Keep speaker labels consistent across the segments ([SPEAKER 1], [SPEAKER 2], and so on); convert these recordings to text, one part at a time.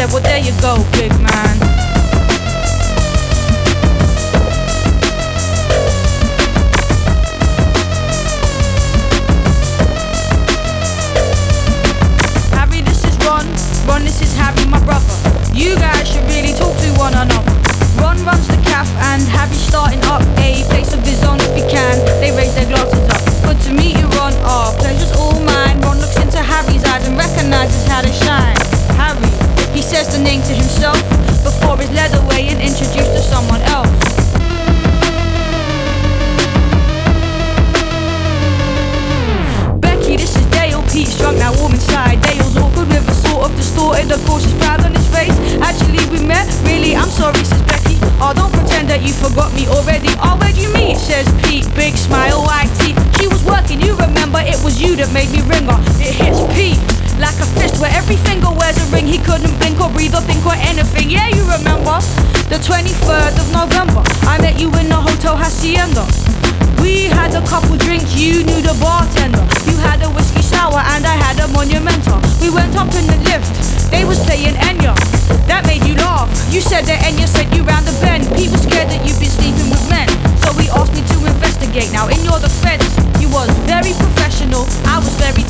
[SPEAKER 1] said, Well, there you go, big man. Met. Really, I'm sorry, says Becky. Oh, don't pretend that you forgot me already. Oh, where'd you meet? Says Pete. Big smile, white teeth. She was working, you remember it was you that made me ring her. It hits Pete. Like a fist where every finger wears a ring. He couldn't blink or breathe or think or anything. Yeah, you remember. The 23rd of November. I met you in the Hotel Hacienda. We had a couple drinks, you knew the bartender. You had a whiskey sour and I had a monumental. We went up in the lift, they was playing Enya. That made you laugh. You said that and you said you round the bend. People scared that you've been sleeping with men. So we asked me to investigate. Now in your defense, you was very professional. I was very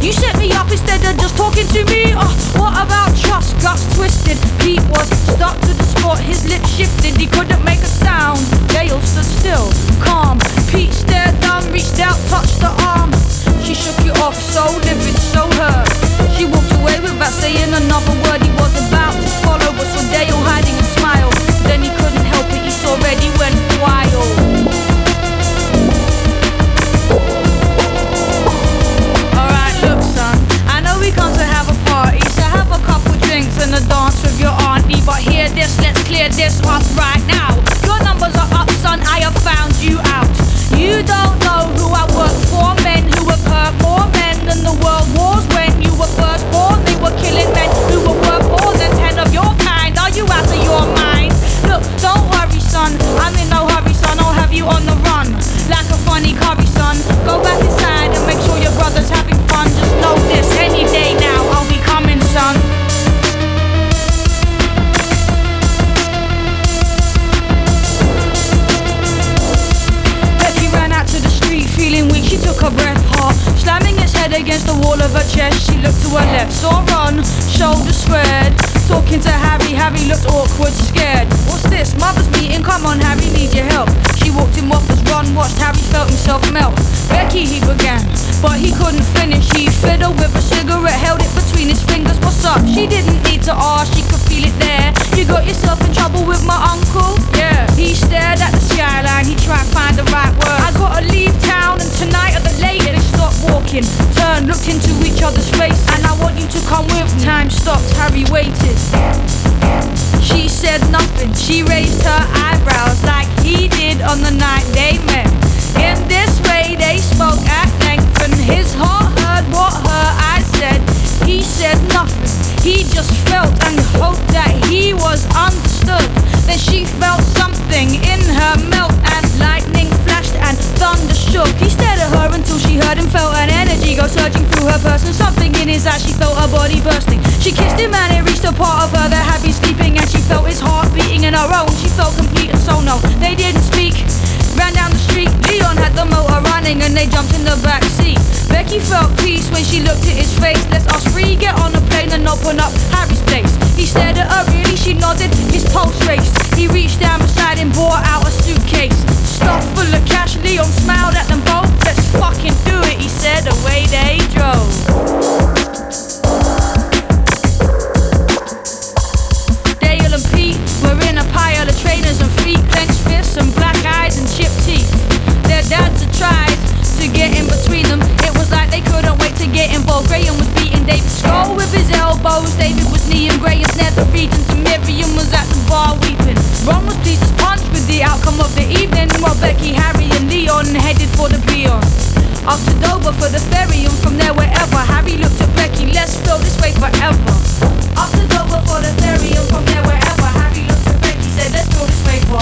[SPEAKER 1] You set me up instead of just talking to me. Oh, what about trust? Guts twisted. Pete was stuck to the spot, his lips shifted. He couldn't make a sound. Dale stood still, calm. Pete stared down, reached out, touched her arm. She shook it off, so livid, so hurt. She walked away without saying another against the wall of her chest. She looked to her left, saw Ron, shoulders squared, talking to Harry. Harry looked awkward, scared. What's this? Mother's meeting. Come on, Harry, need your help. She walked off as Ron watched. Harry felt himself melt. Becky, he began, but he couldn't finish. He fiddled with a cigarette, held it between his fingers. What's up? She didn't need to ask. Time stopped. Harry waited. She said nothing. She raised her eyebrows like he did on the night they met. In this way, they spoke at length, and his heart heard what her eyes said. He said nothing. He just felt and hoped that he was understood. Then she felt something in her melt, and lightning flashed and thunder shook. He stared at her until she heard him, felt an energy go surging She kissed him, and it reached a part of her that had been sleeping, and she felt his heart beating in her own. She felt complete and so no, they didn't speak. Ran down the street, Leon had the motor running and they jumped in the back seat. Becky felt peace when she looked at his face. Let's us three get on a plane and open up Harry's place. He stared at her really, she nodded, his pulse raced. He reached down beside him, brought out a suitcase. Stuffed full of cash, Leon smiled at them both. bar was David was Liam Gray and Snare the Regents and Miriam was at the bar weeping. Ron was pleased as punch with the outcome of the evening while Becky, Harry and Leon headed for the beer. Up to Dover for the ferry and from there wherever Harry looked at Becky, let's go this way forever. Up to Dover for the ferry and from there wherever Harry looked at Becky, said let's go this way forever.